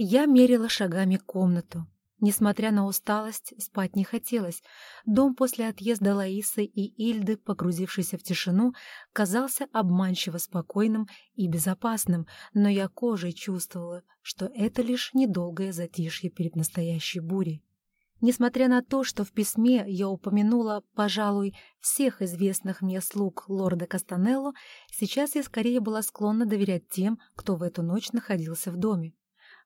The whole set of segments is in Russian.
Я мерила шагами комнату. Несмотря на усталость, спать не хотелось. Дом после отъезда Лаисы и Ильды, погрузившийся в тишину, казался обманчиво спокойным и безопасным, но я кожей чувствовала, что это лишь недолгое затишье перед настоящей бурей. Несмотря на то, что в письме я упомянула, пожалуй, всех известных мне слуг лорда Кастанелло, сейчас я скорее была склонна доверять тем, кто в эту ночь находился в доме.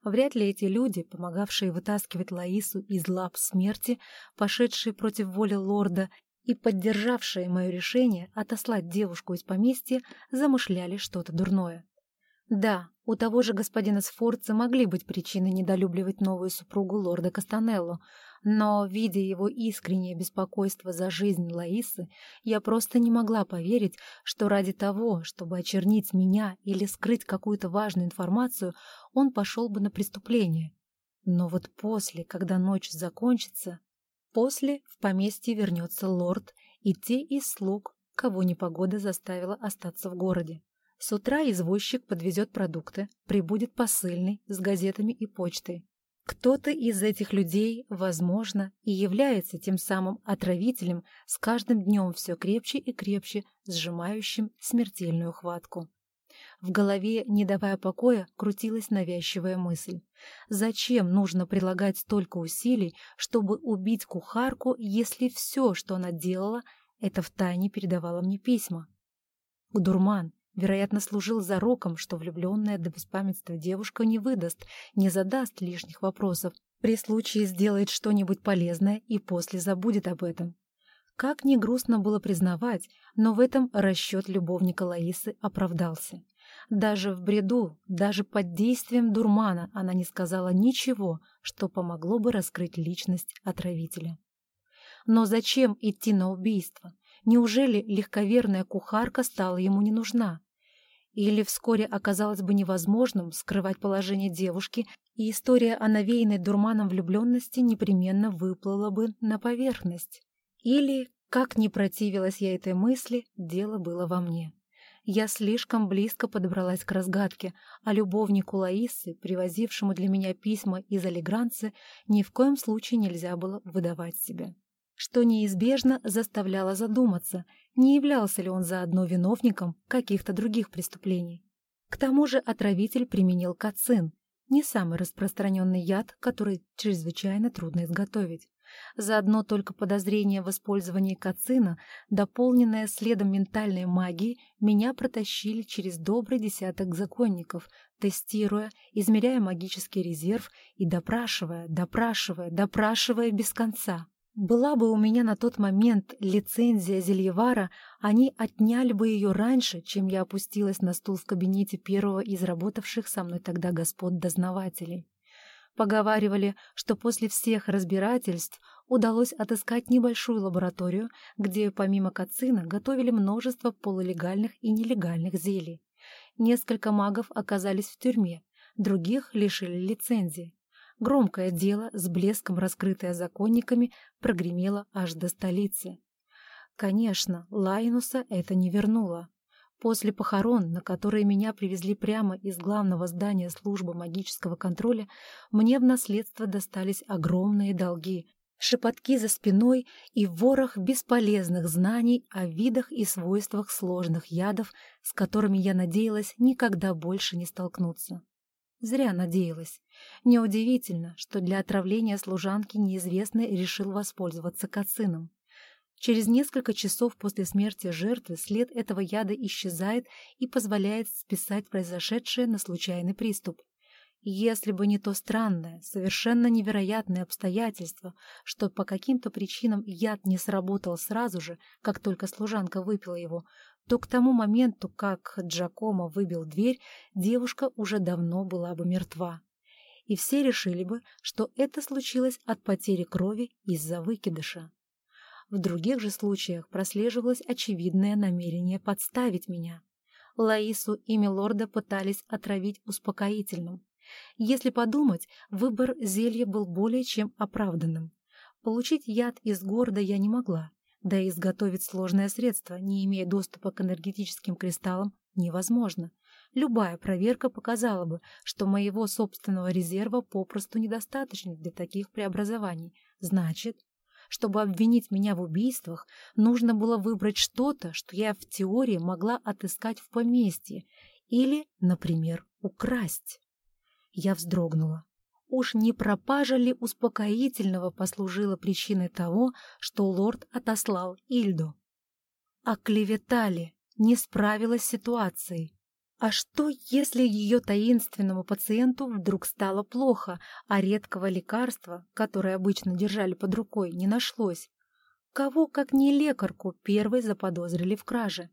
Вряд ли эти люди, помогавшие вытаскивать Лаису из лап смерти, пошедшие против воли лорда и поддержавшие мое решение отослать девушку из поместья, замышляли что-то дурное. Да, у того же господина Сфорца могли быть причины недолюбливать новую супругу лорда Кастанелло, но, видя его искреннее беспокойство за жизнь Лаисы, я просто не могла поверить, что ради того, чтобы очернить меня или скрыть какую-то важную информацию, он пошел бы на преступление. Но вот после, когда ночь закончится, после в поместье вернется лорд и те из слуг, кого непогода заставила остаться в городе. С утра извозчик подвезет продукты, прибудет посыльный с газетами и почтой. Кто-то из этих людей, возможно, и является тем самым отравителем, с каждым днем все крепче и крепче сжимающим смертельную хватку. В голове, не давая покоя, крутилась навязчивая мысль. Зачем нужно прилагать столько усилий, чтобы убить кухарку, если все, что она делала, это втайне передавала мне письма? Дурман, Вероятно, служил зароком, что влюбленная до беспамятства девушка не выдаст, не задаст лишних вопросов, при случае сделает что-нибудь полезное и после забудет об этом. Как ни грустно было признавать, но в этом расчет любовника Лаисы оправдался. Даже в бреду, даже под действием дурмана она не сказала ничего, что помогло бы раскрыть личность отравителя. Но зачем идти на убийство? Неужели легковерная кухарка стала ему не нужна? Или вскоре оказалось бы невозможным скрывать положение девушки, и история о навеянной дурманом влюбленности непременно выплыла бы на поверхность? Или, как ни противилась я этой мысли, дело было во мне. Я слишком близко подобралась к разгадке, а любовнику Лаисы, привозившему для меня письма из Алигранцы, ни в коем случае нельзя было выдавать себя что неизбежно заставляло задуматься, не являлся ли он заодно виновником каких-то других преступлений. К тому же отравитель применил кацин, не самый распространенный яд, который чрезвычайно трудно изготовить. Заодно только подозрение в использовании кацина, дополненное следом ментальной магии, меня протащили через добрый десяток законников, тестируя, измеряя магический резерв и допрашивая, допрашивая, допрашивая без конца. Была бы у меня на тот момент лицензия Зельевара, они отняли бы ее раньше, чем я опустилась на стул в кабинете первого из работавших со мной тогда господ-дознавателей. Поговаривали, что после всех разбирательств удалось отыскать небольшую лабораторию, где помимо кацина готовили множество полулегальных и нелегальных зелий. Несколько магов оказались в тюрьме, других лишили лицензии. Громкое дело, с блеском раскрытое законниками, прогремело аж до столицы. Конечно, Лайнуса это не вернуло. После похорон, на которые меня привезли прямо из главного здания службы магического контроля, мне в наследство достались огромные долги, шепотки за спиной и ворох бесполезных знаний о видах и свойствах сложных ядов, с которыми я надеялась никогда больше не столкнуться. Зря надеялась. Неудивительно, что для отравления служанки неизвестный решил воспользоваться кацином. Через несколько часов после смерти жертвы след этого яда исчезает и позволяет списать произошедшее на случайный приступ. Если бы не то странное, совершенно невероятное обстоятельство, что по каким-то причинам яд не сработал сразу же, как только служанка выпила его, то к тому моменту, как Джакомо выбил дверь, девушка уже давно была бы мертва. И все решили бы, что это случилось от потери крови из-за выкидыша. В других же случаях прослеживалось очевидное намерение подставить меня. Лаису и Милорда пытались отравить успокоительным. Если подумать, выбор зелья был более чем оправданным. Получить яд из города я не могла, да и изготовить сложное средство, не имея доступа к энергетическим кристаллам, невозможно. Любая проверка показала бы, что моего собственного резерва попросту недостаточно для таких преобразований. Значит, чтобы обвинить меня в убийствах, нужно было выбрать что-то, что я в теории могла отыскать в поместье или, например, украсть. Я вздрогнула. Уж не пропажа ли успокоительного послужила причиной того, что лорд отослал Ильду? А клеветали, не справилась с ситуацией. А что, если ее таинственному пациенту вдруг стало плохо, а редкого лекарства, которое обычно держали под рукой, не нашлось? Кого, как не лекарку, первой заподозрили в краже?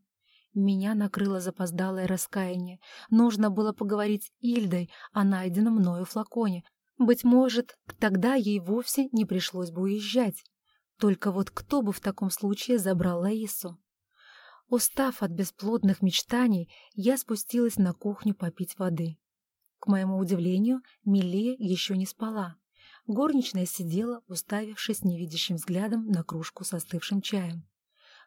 Меня накрыло запоздалое раскаяние. Нужно было поговорить с Ильдой о найденном мною флаконе. Быть может, тогда ей вовсе не пришлось бы уезжать. Только вот кто бы в таком случае забрал Лаису? Устав от бесплодных мечтаний, я спустилась на кухню попить воды. К моему удивлению, Милия еще не спала. Горничная сидела, уставившись невидящим взглядом на кружку с остывшим чаем.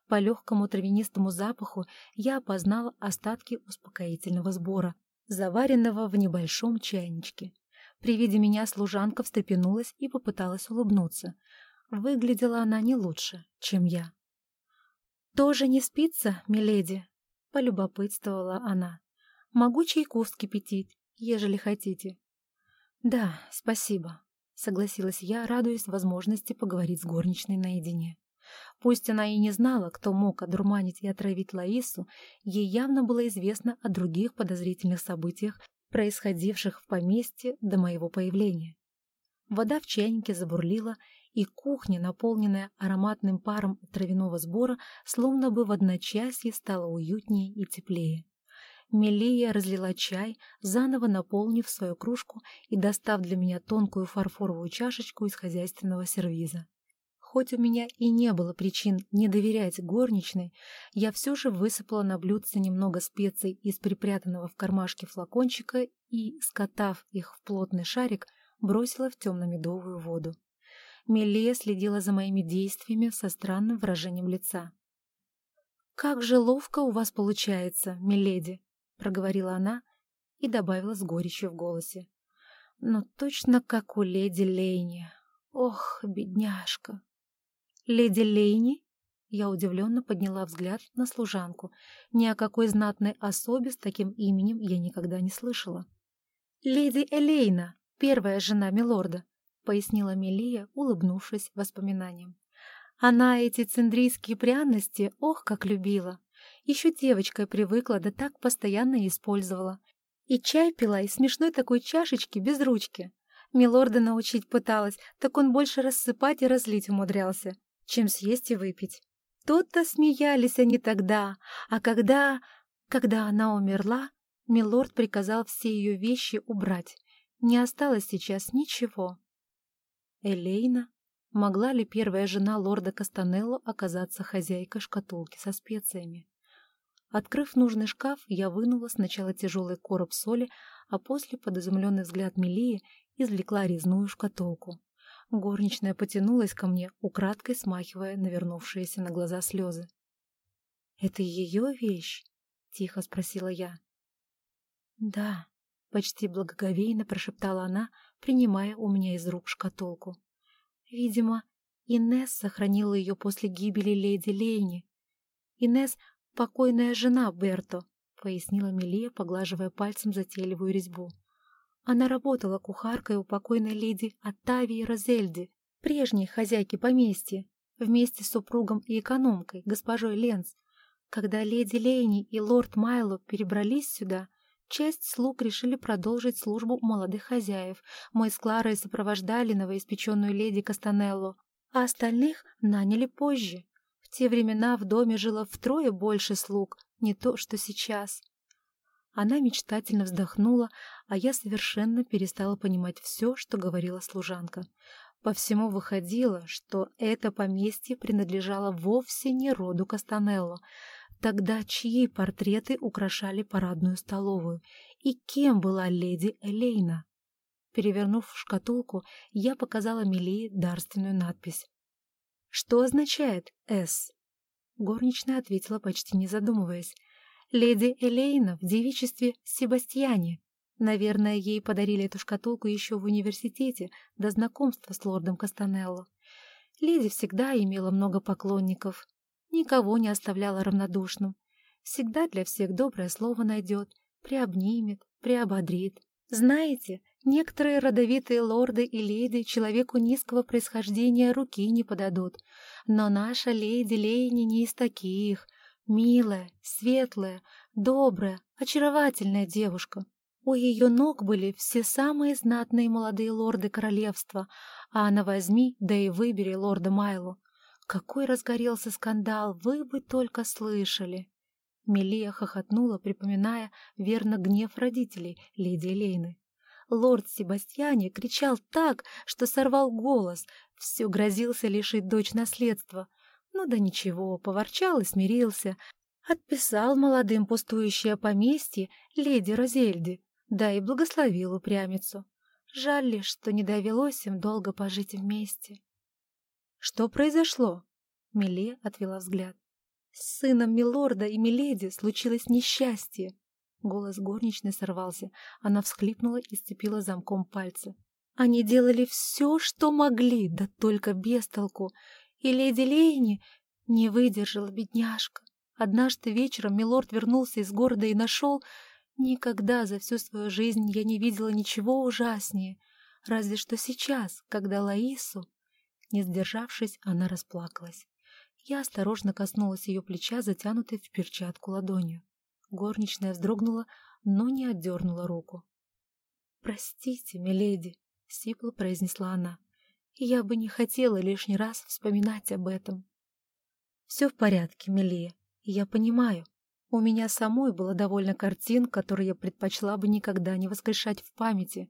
По легкому травянистому запаху я опознала остатки успокоительного сбора, заваренного в небольшом чайничке. При виде меня служанка встрепенулась и попыталась улыбнуться. Выглядела она не лучше, чем я. «Тоже не спится, миледи?» — полюбопытствовала она. «Могу чайку вскипятить, ежели хотите». «Да, спасибо», — согласилась я, радуясь возможности поговорить с горничной наедине. Пусть она и не знала, кто мог одурманить и отравить Лаису, ей явно было известно о других подозрительных событиях, происходивших в поместье до моего появления. Вода в чайнике забурлила, и кухня, наполненная ароматным паром травяного сбора, словно бы в одночасье стала уютнее и теплее. Мелия разлила чай, заново наполнив свою кружку и достав для меня тонкую фарфоровую чашечку из хозяйственного сервиза. Хоть у меня и не было причин не доверять горничной, я все же высыпала на блюдце немного специй из припрятанного в кармашке флакончика и, скотав их в плотный шарик, бросила в темно-медовую воду. Мелия следила за моими действиями со странным выражением лица. «Как же ловко у вас получается, миледи!» — проговорила она и добавила с горечью в голосе. «Но точно как у леди Лейни. Ох, бедняжка!» «Леди Лейни?» Я удивленно подняла взгляд на служанку. Ни о какой знатной особе с таким именем я никогда не слышала. «Леди Элейна, первая жена милорда», — пояснила Мелия, улыбнувшись воспоминаниям. Она эти циндрийские пряности, ох, как любила. Еще девочкой привыкла, да так постоянно использовала. И чай пила из смешной такой чашечки без ручки. Милорда научить пыталась, так он больше рассыпать и разлить умудрялся, чем съесть и выпить. Тут-то смеялись они тогда, а когда... Когда она умерла, Милорд приказал все ее вещи убрать. Не осталось сейчас ничего. Элейна? Могла ли первая жена лорда Кастанелло оказаться хозяйкой шкатулки со специями? Открыв нужный шкаф, я вынула сначала тяжелый короб соли, а после, под изумленный взгляд Мелии, извлекла резную шкатулку. Горничная потянулась ко мне, украдкой смахивая навернувшиеся на глаза слезы. «Это ее вещь?» — тихо спросила я. «Да», — почти благоговейно прошептала она, принимая у меня из рук шкатулку. Видимо, Инесс сохранила ее после гибели леди Лейни. Инесс — покойная жена Берто, пояснила Милия, поглаживая пальцем затейливую резьбу. Она работала кухаркой у покойной леди Оттавии Розельди, прежней хозяйки поместья, вместе с супругом и экономкой, госпожой Ленц. Когда леди Лейни и лорд Майло перебрались сюда, Часть слуг решили продолжить службу молодых хозяев. Мы с Кларой сопровождали новоиспеченную леди Кастанелло, а остальных наняли позже. В те времена в доме жило втрое больше слуг, не то что сейчас. Она мечтательно вздохнула, а я совершенно перестала понимать все, что говорила служанка. По всему выходило, что это поместье принадлежало вовсе не роду Кастанелло, Тогда чьи портреты украшали парадную столовую? И кем была леди Элейна? Перевернув шкатулку, я показала Милии дарственную надпись. «Что означает «С»?» Горничная ответила, почти не задумываясь. Леди Элейна в девичестве Себастьяне. Наверное, ей подарили эту шкатулку еще в университете до знакомства с лордом Кастанелло. Леди всегда имела много поклонников, никого не оставляла равнодушным. Всегда для всех доброе слово найдет, приобнимет, приободрит. Знаете, некоторые родовитые лорды и леди человеку низкого происхождения руки не подадут, но наша леди Лейни не из таких. Милая, светлая, добрая, очаровательная девушка. У ее ног были все самые знатные молодые лорды королевства, а она возьми, да и выбери лорда Майлу. Какой разгорелся скандал, вы бы только слышали. Мелия хохотнула, припоминая верно гнев родителей леди Лейны. Лорд Себастьяне кричал так, что сорвал голос, все грозился лишить дочь наследства. Ну да ничего, поворчал и смирился. Отписал молодым пустующее поместье леди Розельди, да и благословил упрямицу. Жаль лишь, что не довелось им долго пожить вместе. «Что произошло?» Миле отвела взгляд. «С сыном Милорда и Миледи случилось несчастье!» Голос горничной сорвался. Она всхлипнула и сцепила замком пальцы. Они делали все, что могли, да только без толку. И леди Лейни не выдержала, бедняжка. Однажды вечером Милорд вернулся из города и нашел... Никогда за всю свою жизнь я не видела ничего ужаснее. Разве что сейчас, когда Лаису... Не сдержавшись, она расплакалась. Я осторожно коснулась ее плеча, затянутой в перчатку ладонью. Горничная вздрогнула, но не отдернула руку. «Простите, миледи», — сипло произнесла она. «Я бы не хотела лишний раз вспоминать об этом». «Все в порядке, Милия, я понимаю. У меня самой было довольно картин, которые я предпочла бы никогда не воскрешать в памяти.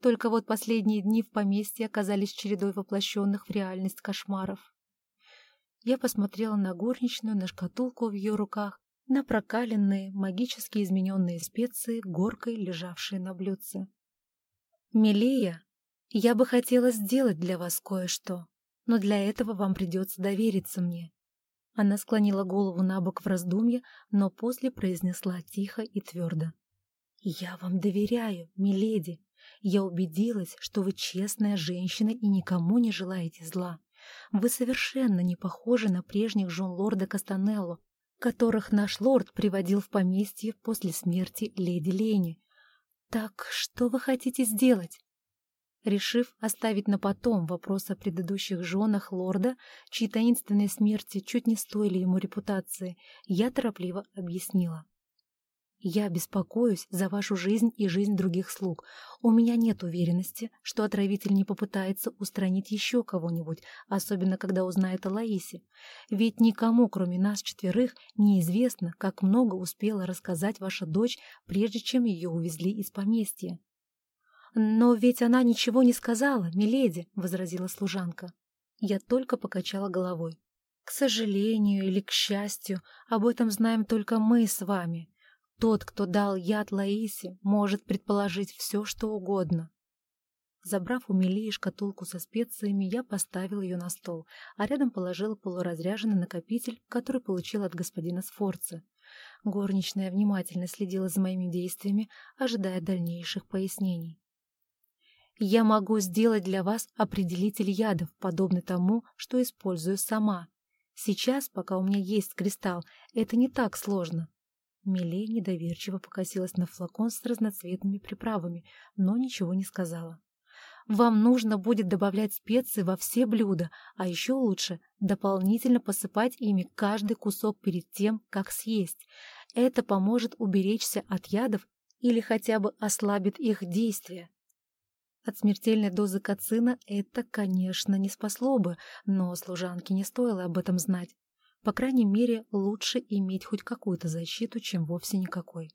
Только вот последние дни в поместье оказались чередой воплощенных в реальность кошмаров. Я посмотрела на горничную, на шкатулку в ее руках, на прокаленные, магически измененные специи, горкой лежавшие на блюдце. «Милея, я бы хотела сделать для вас кое-что, но для этого вам придется довериться мне». Она склонила голову на бок в раздумье, но после произнесла тихо и твердо. «Я вам доверяю, миледи. Я убедилась, что вы честная женщина и никому не желаете зла. Вы совершенно не похожи на прежних жен лорда Кастанелло, которых наш лорд приводил в поместье после смерти леди Лени. Так что вы хотите сделать? Решив оставить на потом вопрос о предыдущих женах лорда, чьи таинственные смерти чуть не стоили ему репутации, я торопливо объяснила. Я беспокоюсь за вашу жизнь и жизнь других слуг. У меня нет уверенности, что отравитель не попытается устранить еще кого-нибудь, особенно когда узнает о Лаисе. Ведь никому, кроме нас четверых, неизвестно, как много успела рассказать ваша дочь, прежде чем ее увезли из поместья. «Но ведь она ничего не сказала, миледи», — возразила служанка. Я только покачала головой. «К сожалению или к счастью, об этом знаем только мы с вами. Тот, кто дал яд Лаисе, может предположить все, что угодно. Забрав у Мелии шкатулку со специями, я поставил ее на стол, а рядом положил полуразряженный накопитель, который получил от господина Сфорца. Горничная внимательно следила за моими действиями, ожидая дальнейших пояснений. «Я могу сделать для вас определитель ядов, подобный тому, что использую сама. Сейчас, пока у меня есть кристалл, это не так сложно. Миле недоверчиво покосилась на флакон с разноцветными приправами, но ничего не сказала. «Вам нужно будет добавлять специи во все блюда, а еще лучше дополнительно посыпать ими каждый кусок перед тем, как съесть. Это поможет уберечься от ядов или хотя бы ослабит их действие. От смертельной дозы кацина это, конечно, не спасло бы, но служанке не стоило об этом знать. По крайней мере, лучше иметь хоть какую-то защиту, чем вовсе никакой.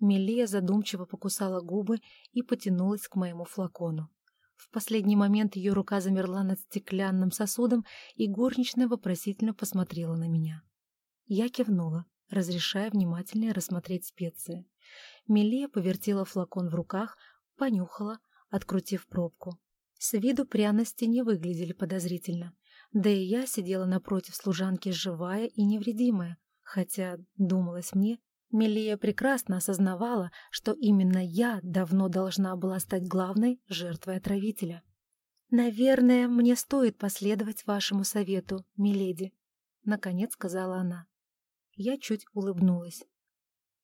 Мелия задумчиво покусала губы и потянулась к моему флакону. В последний момент ее рука замерла над стеклянным сосудом, и горничная вопросительно посмотрела на меня. Я кивнула, разрешая внимательнее рассмотреть специи. Мелия повертела флакон в руках, понюхала, открутив пробку. С виду пряности не выглядели подозрительно. Да и я сидела напротив служанки живая и невредимая, хотя, думалось мне, Мелия прекрасно осознавала, что именно я давно должна была стать главной жертвой отравителя. «Наверное, мне стоит последовать вашему совету, миледи», — наконец сказала она. Я чуть улыбнулась.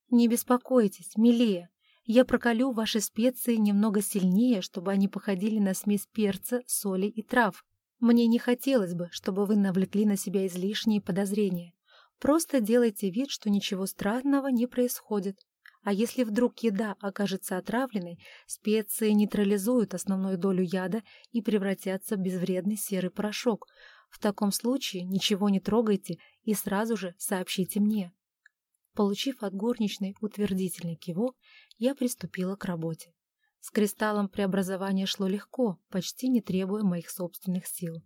«Не беспокойтесь, Мелия, я прокалю ваши специи немного сильнее, чтобы они походили на смесь перца, соли и трав. Мне не хотелось бы, чтобы вы навлекли на себя излишние подозрения. Просто делайте вид, что ничего странного не происходит. А если вдруг еда окажется отравленной, специи нейтрализуют основную долю яда и превратятся в безвредный серый порошок. В таком случае ничего не трогайте и сразу же сообщите мне. Получив от горничной утвердительный кивок, я приступила к работе. С кристаллом преобразования шло легко, почти не требуя моих собственных сил.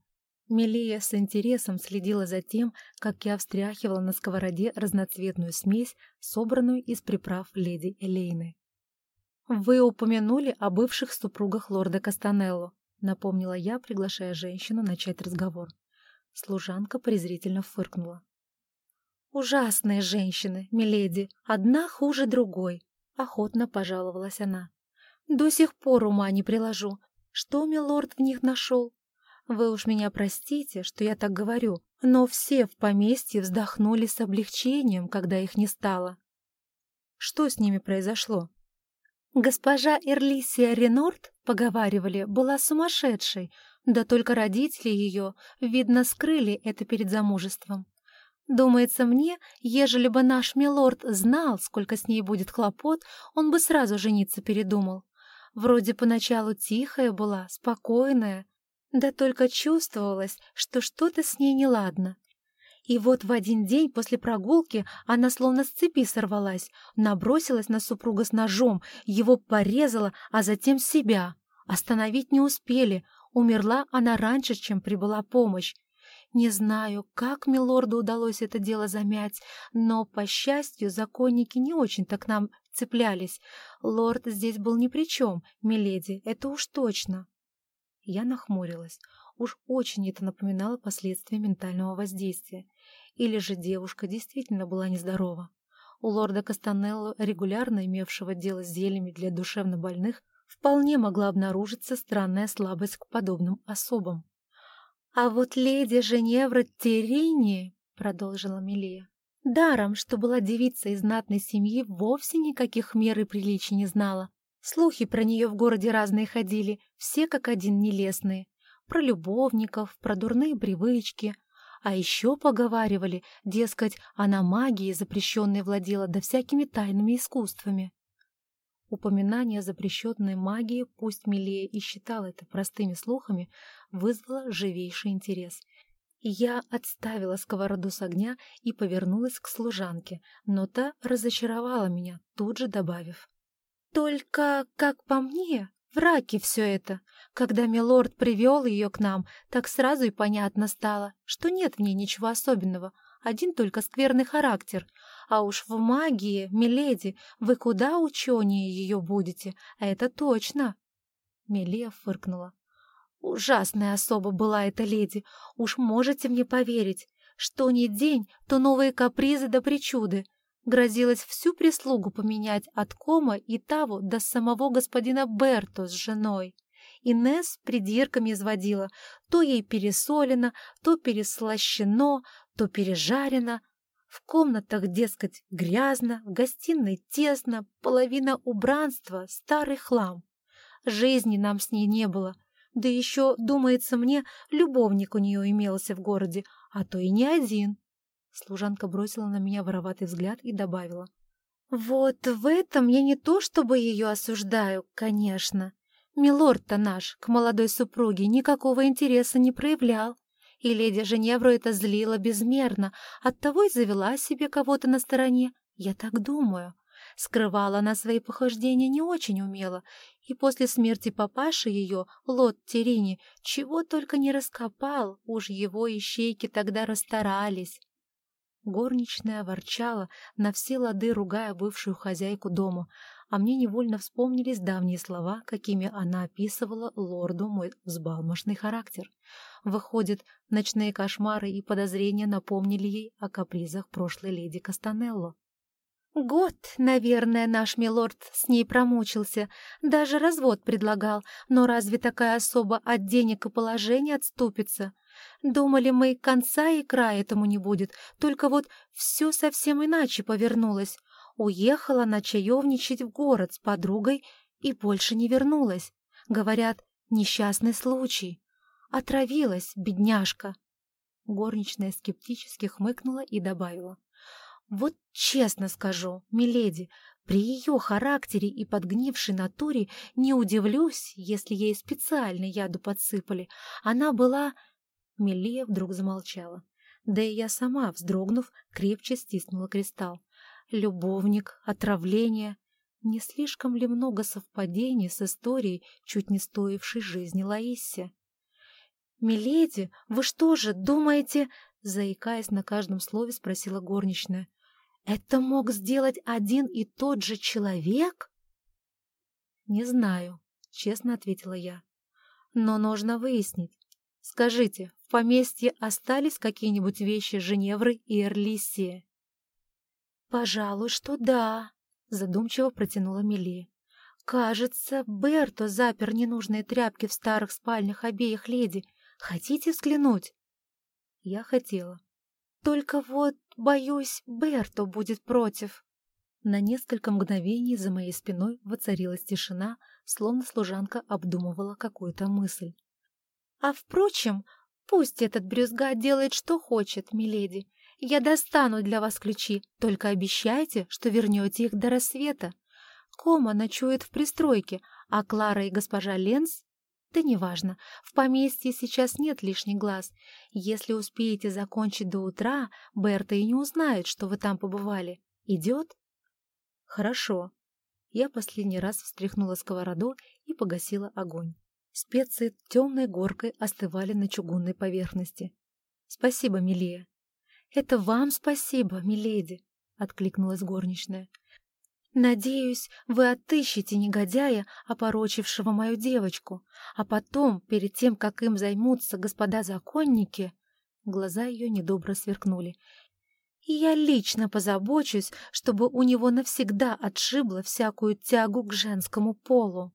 Мелия с интересом следила за тем, как я встряхивала на сковороде разноцветную смесь, собранную из приправ леди Элейны. «Вы упомянули о бывших супругах лорда Кастанелло», напомнила я, приглашая женщину начать разговор. Служанка презрительно фыркнула. «Ужасные женщины, миледи, одна хуже другой», — охотно пожаловалась она. «До сих пор ума не приложу. Что милорд в них нашел? Вы уж меня простите, что я так говорю, но все в поместье вздохнули с облегчением, когда их не стало. Что с ними произошло? Госпожа Эрлисия Ренорт, поговаривали, была сумасшедшей, да только родители ее, видно, скрыли это перед замужеством. Думается мне, ежели бы наш милорд знал, сколько с ней будет хлопот, он бы сразу жениться передумал. Вроде поначалу тихая была, спокойная, да только чувствовалось, что что-то с ней неладно. И вот в один день после прогулки она словно с цепи сорвалась, набросилась на супруга с ножом, его порезала, а затем себя. Остановить не успели, умерла она раньше, чем прибыла помощь. Не знаю, как милорду удалось это дело замять, но, по счастью, законники не очень-то к нам цеплялись. Лорд здесь был ни при чем, миледи, это уж точно. Я нахмурилась. Уж очень это напоминало последствия ментального воздействия. Или же девушка действительно была нездорова. У лорда Кастанелло, регулярно имевшего дело с зельями для душевнобольных, вполне могла обнаружиться странная слабость к подобным особам. «А вот леди Женевра Терини», — продолжила Милия, — «даром, что была девица из знатной семьи, вовсе никаких мер и приличий не знала. Слухи про нее в городе разные ходили, все как один нелестные. Про любовников, про дурные привычки. А еще поговаривали, дескать, она магией запрещенной владела да всякими тайными искусствами. Упоминание запрещенной магии, пусть Милея и считала это простыми слухами, вызвало живейший интерес. Я отставила сковороду с огня и повернулась к служанке, но та разочаровала меня, тут же добавив. Только, как по мне, враки все это. Когда милорд привел ее к нам, так сразу и понятно стало, что нет в ней ничего особенного, один только скверный характер. А уж в магии, миледи, вы куда ученее ее будете, а это точно. Мелия фыркнула. Ужасная особа была эта леди, уж можете мне поверить. Что ни день, то новые капризы да причуды. Грозилось всю прислугу поменять от Кома и Таву до самого господина Берто с женой. Инесс придирками изводила. То ей пересолено, то переслащено, то пережарено. В комнатах, дескать, грязно, в гостиной тесно, половина убранства — старый хлам. Жизни нам с ней не было. Да еще, думается мне, любовник у нее имелся в городе, а то и не один. Служанка бросила на меня вороватый взгляд и добавила. «Вот в этом я не то чтобы ее осуждаю, конечно. Милорд-то наш к молодой супруге никакого интереса не проявлял. И леди Женевру это злило безмерно, оттого и завела себе кого-то на стороне. Я так думаю. Скрывала она свои похождения не очень умело, и после смерти папаши ее, Лот Терини, чего только не раскопал, уж его ищейки тогда расстарались. Горничная ворчала, на все лады ругая бывшую хозяйку дома, а мне невольно вспомнились давние слова, какими она описывала лорду мой взбалмошный характер. Выходит, ночные кошмары и подозрения напомнили ей о капризах прошлой леди Кастанелло. Год, наверное, наш милорд с ней промучился, даже развод предлагал, но разве такая особа от денег и положения отступится? Думали мы, конца и края этому не будет, только вот все совсем иначе повернулось. Уехала на чаевничать в город с подругой и больше не вернулась. Говорят, несчастный случай. Отравилась, бедняжка. Горничная скептически хмыкнула и добавила. Вот честно скажу, миледи, при ее характере и подгнившей натуре не удивлюсь, если ей специально яду подсыпали. Она была... Милия вдруг замолчала. Да и я сама, вздрогнув, крепче стиснула кристалл. Любовник, отравление. Не слишком ли много совпадений с историей, чуть не стоившей жизни Лаиссе? «Миледи, вы что же, думаете...» Заикаясь на каждом слове, спросила горничная. Это мог сделать один и тот же человек? Не знаю, честно ответила я. Но нужно выяснить. Скажите, в поместье остались какие-нибудь вещи Женевры и Эрлисии? Пожалуй, что да, задумчиво протянула Мели. Кажется, Берто запер ненужные тряпки в старых спальнях обеих леди. Хотите взглянуть? Я хотела. Только вот, боюсь, Берто будет против. На несколько мгновений за моей спиной воцарилась тишина, словно служанка обдумывала какую-то мысль. «А впрочем, пусть этот брюзга делает, что хочет, миледи. Я достану для вас ключи, только обещайте, что вернете их до рассвета. Кома ночует в пристройке, а Клара и госпожа Ленс да неважно, в поместье сейчас нет лишних глаз. Если успеете закончить до утра, Берта и не узнает, что вы там побывали. Идет? Хорошо. Я последний раз встряхнула сковороду и погасила огонь. Специи темной горкой остывали на чугунной поверхности. Спасибо, Милия. Это вам спасибо, миледи, откликнулась горничная. «Надеюсь, вы отыщете негодяя, опорочившего мою девочку, а потом, перед тем, как им займутся господа законники...» Глаза ее недобро сверкнули. «И я лично позабочусь, чтобы у него навсегда отшибло всякую тягу к женскому полу».